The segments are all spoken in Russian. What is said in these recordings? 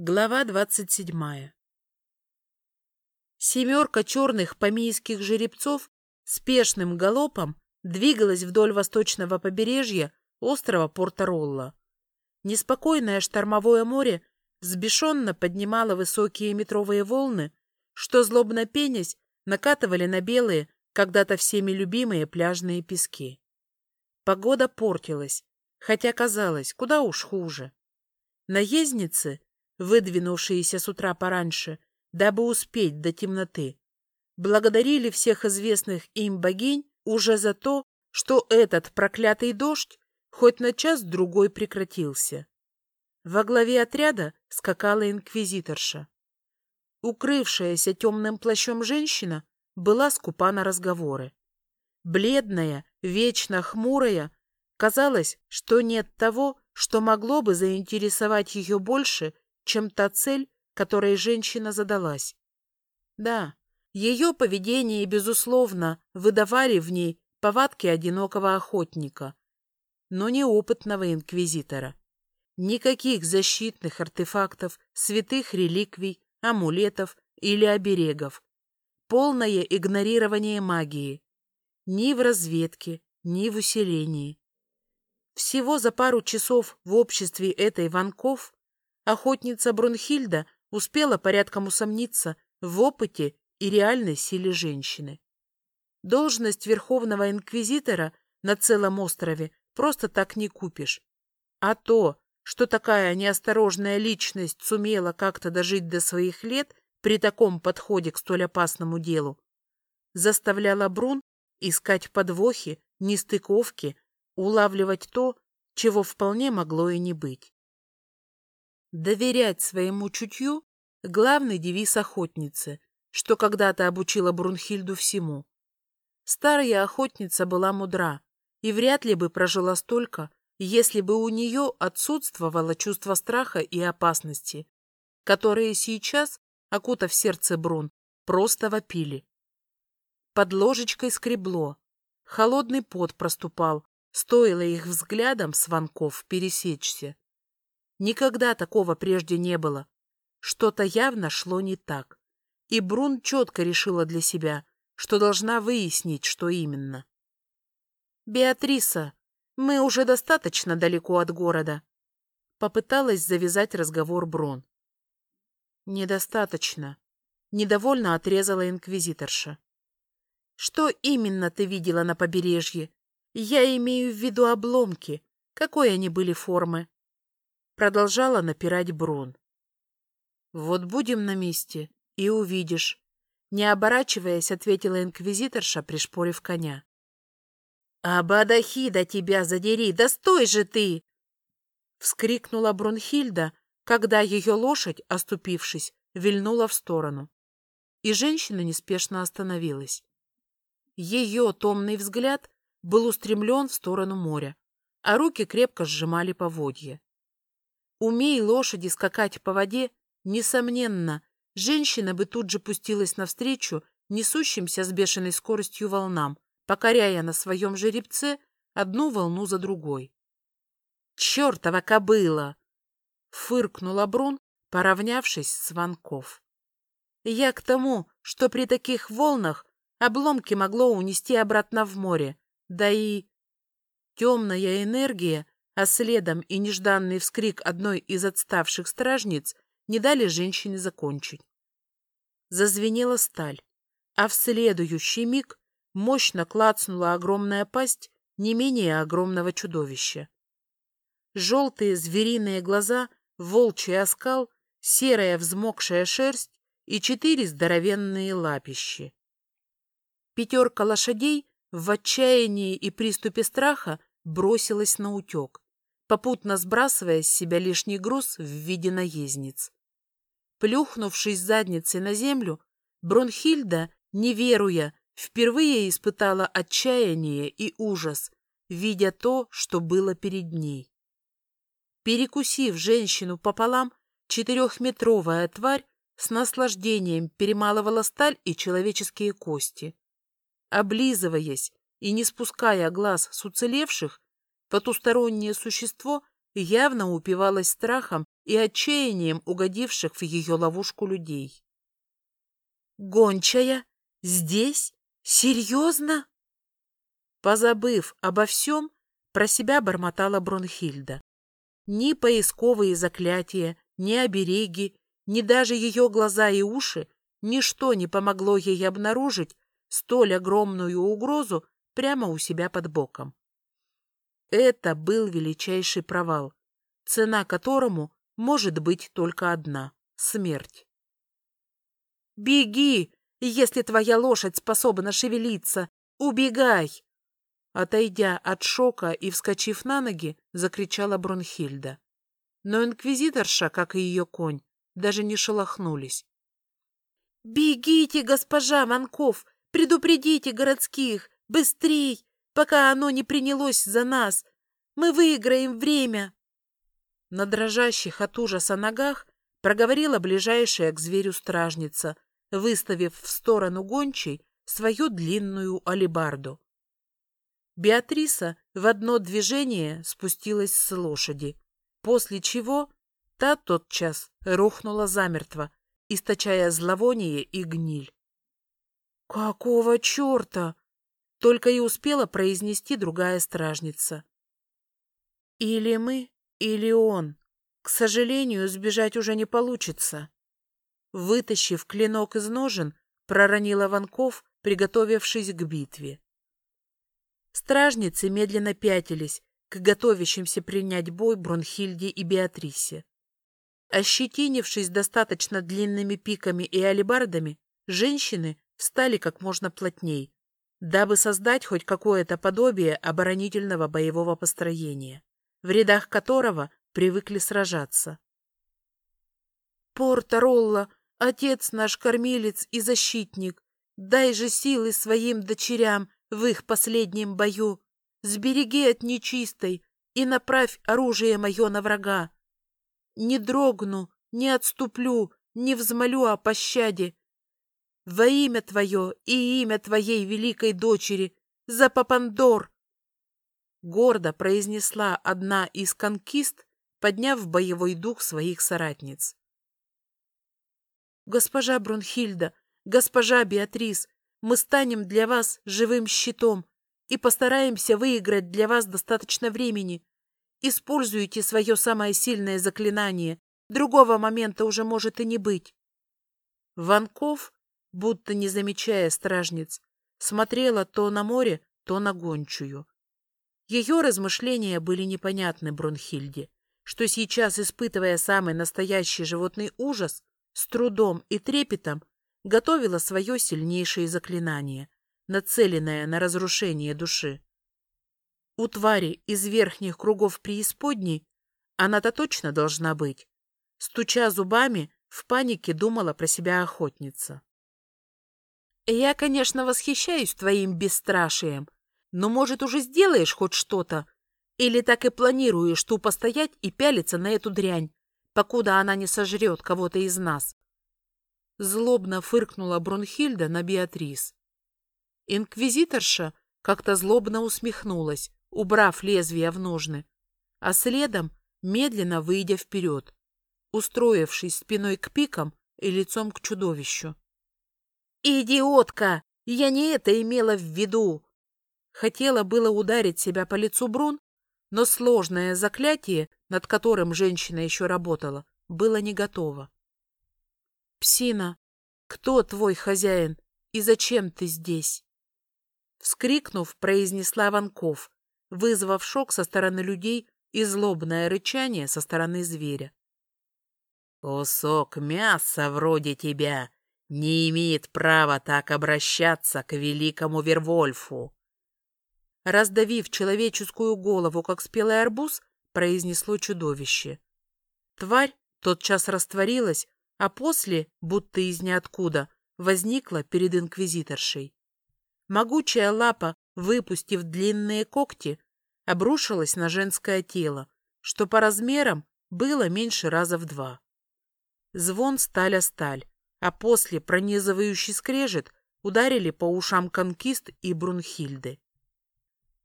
Глава двадцать седьмая Семерка черных помийских жеребцов спешным галопом двигалась вдоль восточного побережья острова Порто-Ролло. Неспокойное штормовое море взбешенно поднимало высокие метровые волны, что, злобно пенясь, накатывали на белые, когда-то всеми любимые пляжные пески. Погода портилась, хотя казалось, куда уж хуже. Наездницы выдвинувшиеся с утра пораньше, дабы успеть до темноты, благодарили всех известных им богинь уже за то, что этот проклятый дождь хоть на час-другой прекратился. Во главе отряда скакала инквизиторша. Укрывшаяся темным плащом женщина была скупа на разговоры. Бледная, вечно хмурая, казалось, что нет того, что могло бы заинтересовать ее больше, чем та цель, которой женщина задалась. Да, ее поведение, безусловно, выдавали в ней повадки одинокого охотника, но не опытного инквизитора. Никаких защитных артефактов, святых реликвий, амулетов или оберегов. Полное игнорирование магии. Ни в разведке, ни в усилении. Всего за пару часов в обществе этой Ванков охотница Брунхильда успела порядком усомниться в опыте и реальной силе женщины. Должность верховного инквизитора на целом острове просто так не купишь. А то, что такая неосторожная личность сумела как-то дожить до своих лет при таком подходе к столь опасному делу, заставляла Брун искать подвохи, нестыковки, улавливать то, чего вполне могло и не быть. Доверять своему чутью — главный девиз охотницы, что когда-то обучила Брунхильду всему. Старая охотница была мудра и вряд ли бы прожила столько, если бы у нее отсутствовало чувство страха и опасности, которые сейчас, окутав сердце Брун, просто вопили. Под ложечкой скребло, холодный пот проступал, стоило их взглядом сванков пересечься. Никогда такого прежде не было. Что-то явно шло не так. И Брун четко решила для себя, что должна выяснить, что именно. «Беатриса, мы уже достаточно далеко от города», — попыталась завязать разговор Брун. «Недостаточно», — недовольно отрезала инквизиторша. «Что именно ты видела на побережье? Я имею в виду обломки. Какой они были формы?» Продолжала напирать Брун. «Вот будем на месте, и увидишь», — не оборачиваясь, ответила инквизиторша, пришпорив коня. «Абадахида тебя задери! Да стой же ты!» Вскрикнула Брунхильда, когда ее лошадь, оступившись, вильнула в сторону. И женщина неспешно остановилась. Ее томный взгляд был устремлен в сторону моря, а руки крепко сжимали поводья. Умей лошади скакать по воде, несомненно, женщина бы тут же пустилась навстречу несущимся с бешеной скоростью волнам, покоряя на своем жеребце одну волну за другой. «Чертова кобыла!» — фыркнула Брун, поравнявшись с Ванков. «Я к тому, что при таких волнах обломки могло унести обратно в море, да и...» Темная энергия а следом и нежданный вскрик одной из отставших стражниц не дали женщине закончить. Зазвенела сталь, а в следующий миг мощно клацнула огромная пасть не менее огромного чудовища. Желтые звериные глаза, волчий оскал, серая взмокшая шерсть и четыре здоровенные лапищи. Пятерка лошадей в отчаянии и приступе страха бросилась на утек попутно сбрасывая с себя лишний груз в виде наездниц. Плюхнувшись задницей на землю, Бронхильда, не веруя, впервые испытала отчаяние и ужас, видя то, что было перед ней. Перекусив женщину пополам, четырехметровая тварь с наслаждением перемалывала сталь и человеческие кости. Облизываясь и не спуская глаз с уцелевших, Потустороннее существо явно упивалась страхом и отчаянием угодивших в ее ловушку людей. «Гончая? Здесь? Серьезно?» Позабыв обо всем, про себя бормотала Бронхильда. Ни поисковые заклятия, ни обереги, ни даже ее глаза и уши, ничто не помогло ей обнаружить столь огромную угрозу прямо у себя под боком. Это был величайший провал, цена которому может быть только одна — смерть. «Беги, если твоя лошадь способна шевелиться! Убегай!» Отойдя от шока и вскочив на ноги, закричала Брунхильда. Но инквизиторша, как и ее конь, даже не шелохнулись. «Бегите, госпожа Ванков! Предупредите городских! Быстрей! Пока оно не принялось за нас! Мы выиграем время!» На дрожащих от ужаса ногах проговорила ближайшая к зверю стражница, выставив в сторону гончей свою длинную алебарду. Беатриса в одно движение спустилась с лошади, после чего та тотчас рухнула замертво, источая зловоние и гниль. «Какого черта?» — только и успела произнести другая стражница. «Или мы, или он. К сожалению, сбежать уже не получится». Вытащив клинок из ножен, проронила Ванков, приготовившись к битве. Стражницы медленно пятились к готовящимся принять бой Брунхильде и Беатрисе. Ощетинившись достаточно длинными пиками и алебардами, женщины встали как можно плотней, дабы создать хоть какое-то подобие оборонительного боевого построения, в рядах которого привыкли сражаться. «Порта-Ролла, отец наш кормилец и защитник, дай же силы своим дочерям в их последнем бою, сбереги от нечистой и направь оружие мое на врага. Не дрогну, не отступлю, не взмолю о пощаде. Во имя Твое и имя Твоей великой дочери, за Папандор!» Гордо произнесла одна из конкист, подняв боевой дух своих соратниц. «Госпожа Брунхильда, госпожа Беатрис, мы станем для вас живым щитом и постараемся выиграть для вас достаточно времени. Используйте свое самое сильное заклинание. Другого момента уже может и не быть. Ванков, будто не замечая стражниц, смотрела то на море, то на гончую. Ее размышления были непонятны Брунхильде, что сейчас, испытывая самый настоящий животный ужас, с трудом и трепетом готовила свое сильнейшее заклинание, нацеленное на разрушение души. У твари из верхних кругов преисподней она-то точно должна быть. Стуча зубами, в панике думала про себя охотница. «Я, конечно, восхищаюсь твоим бесстрашием, но, может, уже сделаешь хоть что-то? Или так и планируешь тупо стоять и пялиться на эту дрянь, покуда она не сожрет кого-то из нас?» Злобно фыркнула Брунхильда на Беатрис. Инквизиторша как-то злобно усмехнулась, убрав лезвие в ножны, а следом медленно выйдя вперед, устроившись спиной к пикам и лицом к чудовищу. «Идиотка! Я не это имела в виду!» Хотела было ударить себя по лицу Брун, но сложное заклятие, над которым женщина еще работала, было не готово. «Псина, кто твой хозяин и зачем ты здесь?» Вскрикнув, произнесла Ванков, вызвав шок со стороны людей и злобное рычание со стороны зверя. «Кусок мяса вроде тебя не имеет права так обращаться к великому Вервольфу!» Раздавив человеческую голову, как спелый арбуз, произнесло чудовище. Тварь тотчас растворилась, а после, будто из ниоткуда, возникла перед инквизиторшей. Могучая лапа, выпустив длинные когти, обрушилась на женское тело, что по размерам было меньше раза в два. Звон сталь о сталь, а после пронизывающий скрежет ударили по ушам конкист и Брунхильды.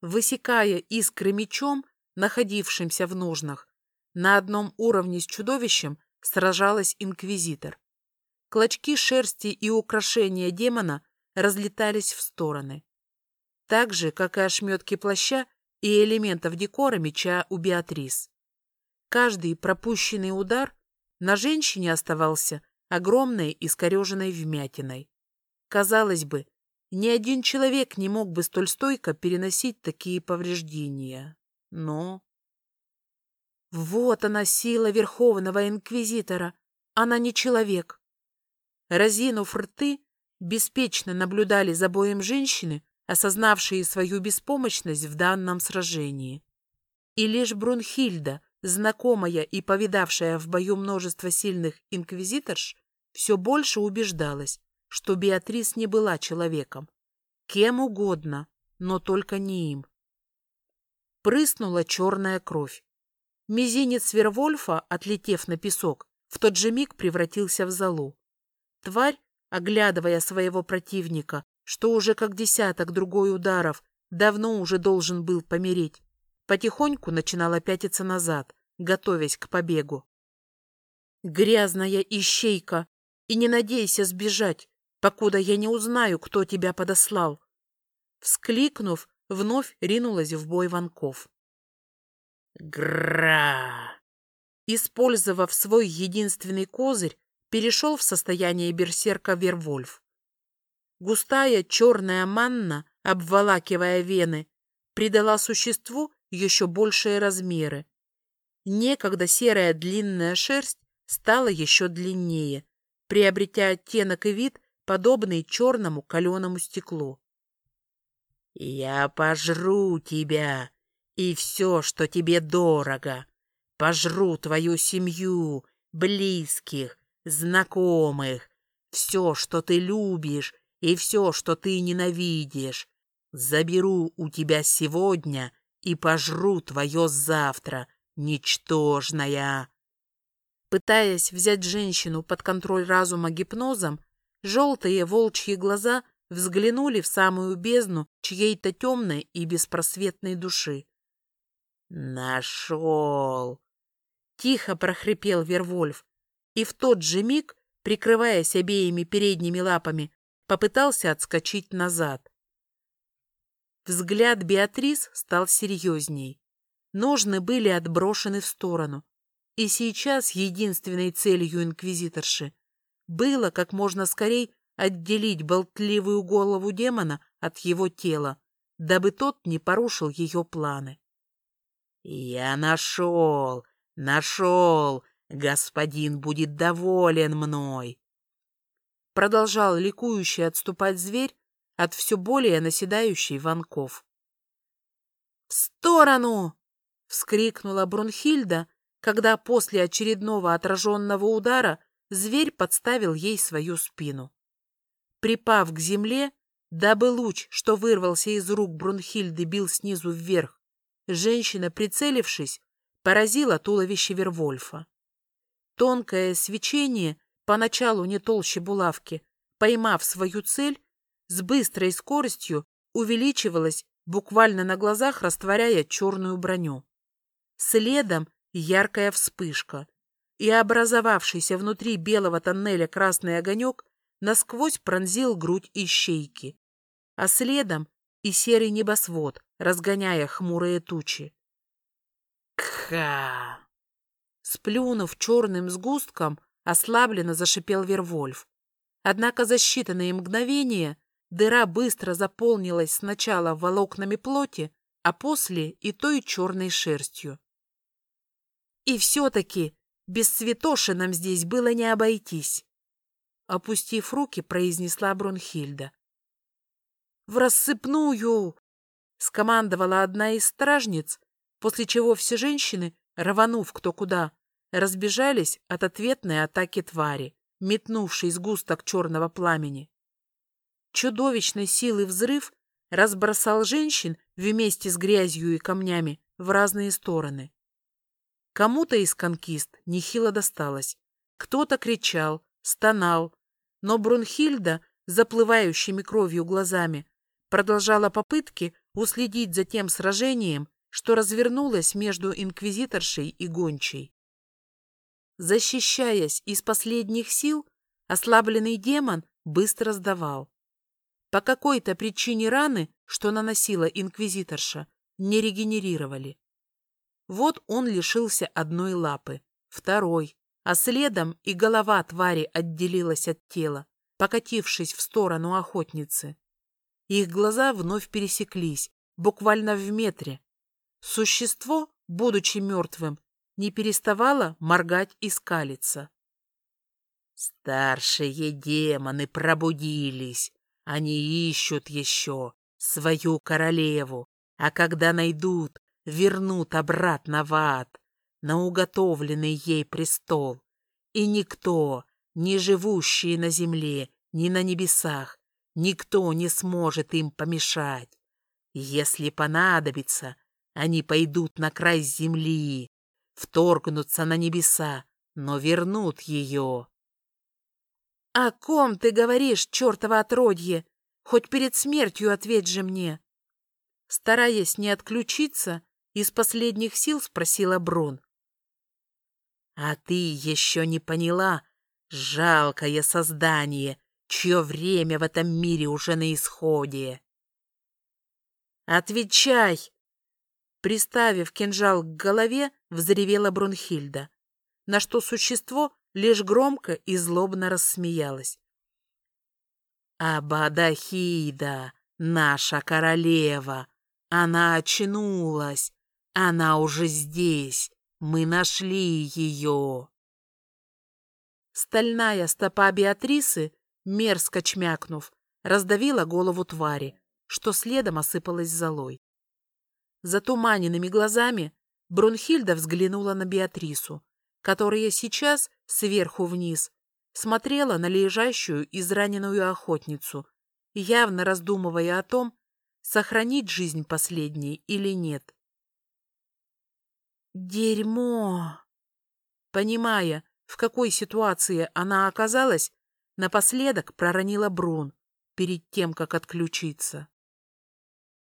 Высекая искры мечом, находившимся в ножнах, На одном уровне с чудовищем сражалась инквизитор. Клочки шерсти и украшения демона разлетались в стороны. Так же, как и ошметки плаща и элементов декора меча у Беатрис. Каждый пропущенный удар на женщине оставался огромной искореженной вмятиной. Казалось бы, ни один человек не мог бы столь стойко переносить такие повреждения. Но... Вот она, сила Верховного Инквизитора. Она не человек. Разинув рты, беспечно наблюдали за боем женщины, осознавшие свою беспомощность в данном сражении. И лишь Брунхильда, знакомая и повидавшая в бою множество сильных инквизиторш, все больше убеждалась, что Беатрис не была человеком. Кем угодно, но только не им. Прыснула черная кровь. Мизинец Вервольфа, отлетев на песок, в тот же миг превратился в золу. Тварь, оглядывая своего противника, что уже как десяток другой ударов, давно уже должен был помереть, потихоньку начинала пятиться назад, готовясь к побегу. «Грязная ищейка! И не надейся сбежать, покуда я не узнаю, кто тебя подослал!» Вскликнув, вновь ринулась в бой Ванков. «Гра!» Использовав свой единственный козырь, перешел в состояние берсерка Вервольф. Густая черная манна, обволакивая вены, придала существу еще большие размеры. Некогда серая длинная шерсть стала еще длиннее, приобретя оттенок и вид, подобный черному каленому стеклу. «Я пожру тебя и все, что тебе дорого. Пожру твою семью, близких, знакомых, все, что ты любишь и все, что ты ненавидишь. Заберу у тебя сегодня и пожру твое завтра, ничтожная. Пытаясь взять женщину под контроль разума гипнозом, желтые волчьи глаза взглянули в самую бездну чьей-то темной и беспросветной души. «Нашел!» — тихо прохрипел Вервольф, и в тот же миг, прикрываясь обеими передними лапами, попытался отскочить назад. Взгляд Беатрис стал серьезней. Ножны были отброшены в сторону, и сейчас единственной целью инквизиторши было как можно скорей отделить болтливую голову демона от его тела, дабы тот не порушил ее планы. «Я нашел! Нашел! Господин будет доволен мной. Продолжал ликующий отступать зверь от все более наседающей ванков. «В сторону!» — вскрикнула Брунхильда, когда после очередного отраженного удара зверь подставил ей свою спину. Припав к земле, дабы луч, что вырвался из рук Брунхильды, бил снизу вверх, женщина, прицелившись, поразила туловище Вервольфа. Тонкое свечение, поначалу не толще булавки, поймав свою цель, с быстрой скоростью увеличивалось, буквально на глазах растворяя черную броню. Следом яркая вспышка, и образовавшийся внутри белого тоннеля красный огонек насквозь пронзил грудь ищейки, а следом и серый небосвод, разгоняя хмурые тучи. Кха! Сплюнув черным сгустком, ослабленно зашипел Вервольф. Однако за считанные мгновения дыра быстро заполнилась сначала волокнами плоти, а после и той черной шерстью. И все-таки без святоши нам здесь было не обойтись. Опустив руки, произнесла Брунхильда. «В рассыпную!» — скомандовала одна из стражниц, после чего все женщины рванув кто куда, разбежались от ответной атаки твари, метнувшей сгусток черного пламени. Чудовищной силы взрыв разбросал женщин вместе с грязью и камнями в разные стороны. Кому-то из конкист нехило досталось. Кто-то кричал, стонал, но Брунхильда, заплывающими кровью глазами, продолжала попытки уследить за тем сражением, что развернулось между инквизиторшей и гончей. Защищаясь из последних сил, ослабленный демон быстро сдавал. По какой-то причине раны, что наносила инквизиторша, не регенерировали. Вот он лишился одной лапы, второй, а следом и голова твари отделилась от тела, покатившись в сторону охотницы. Их глаза вновь пересеклись, буквально в метре. Существо, будучи мертвым, не переставало моргать и скалиться. Старшие демоны пробудились. Они ищут еще свою королеву, а когда найдут, вернут обратно в ад, на уготовленный ей престол. И никто, не живущий на земле, ни на небесах, никто не сможет им помешать. Если понадобится, они пойдут на край земли, вторгнутся на небеса, но вернут ее. — О ком ты говоришь, чертово отродье? Хоть перед смертью ответь же мне. Стараясь не отключиться, из последних сил спросила Брон. — А ты еще не поняла, жалкое создание, чье время в этом мире уже на исходе. «Отвечай!» Приставив кинжал к голове, взревела Брунхильда, на что существо лишь громко и злобно рассмеялось. «Абадахида, наша королева, она очнулась, она уже здесь, мы нашли ее!» Стальная стопа Беатрисы, мерзко чмякнув, раздавила голову твари, что следом осыпалась золой. Затуманенными глазами Брунхильда взглянула на Беатрису, которая сейчас, сверху вниз, смотрела на лежащую израненную охотницу, явно раздумывая о том, сохранить жизнь последней или нет. «Дерьмо!» Понимая, в какой ситуации она оказалась, напоследок проронила Брун перед тем, как отключиться.